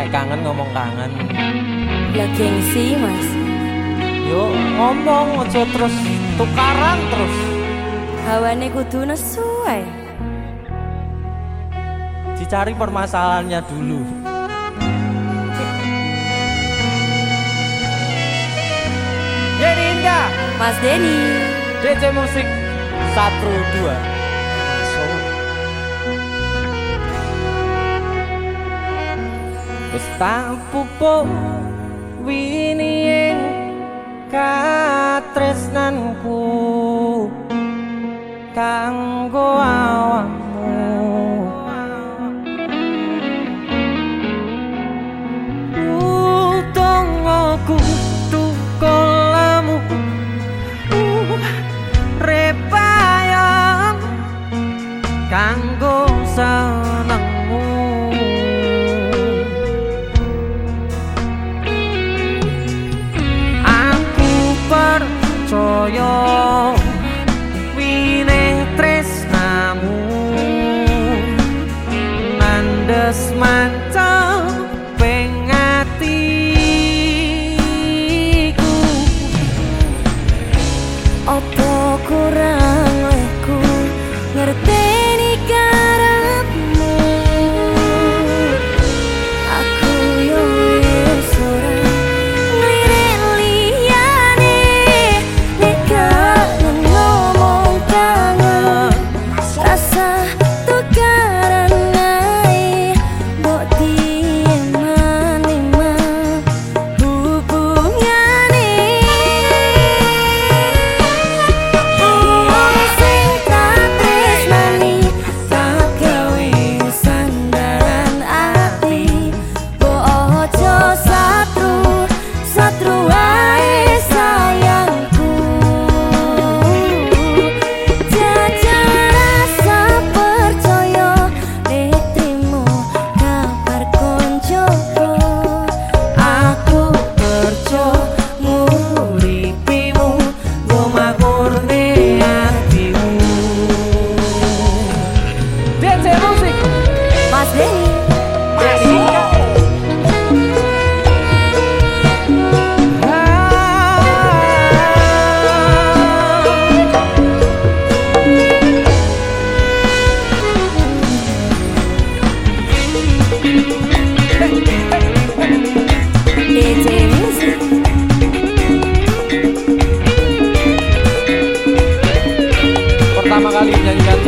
naik kangen ngomong kangen. Lagi gengsi mas. Yuk ngomong aja terus tukaran terus. Hawane kudu nesu dicari permasalahannya dulu. Denny Indah. Mas Denny DC Musik 1 2 wis tak pupuk winie katresnanku kanggo awakmu. Utung aku uh, Kanggo 左右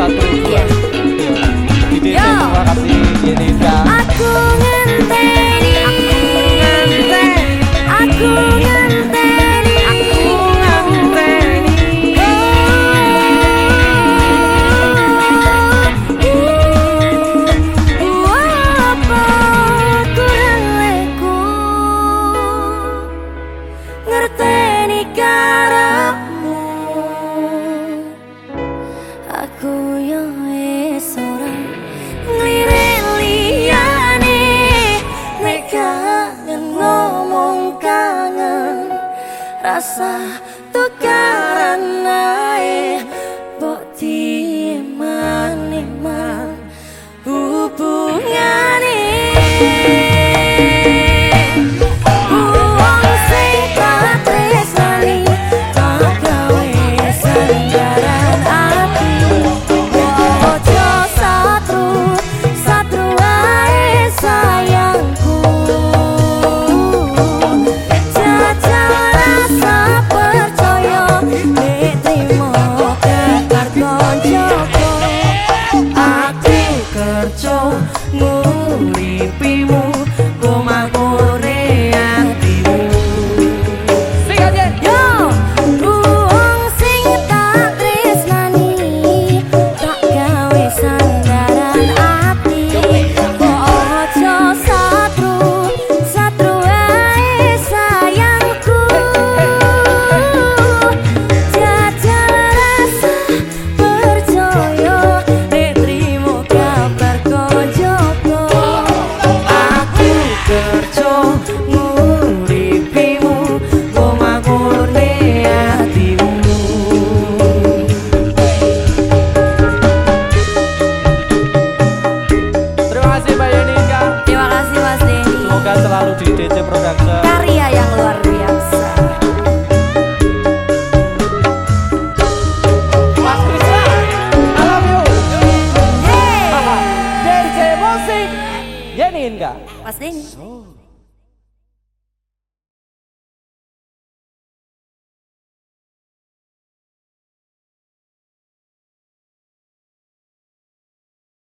satu dua. Iya. Ide terima kasih. Xa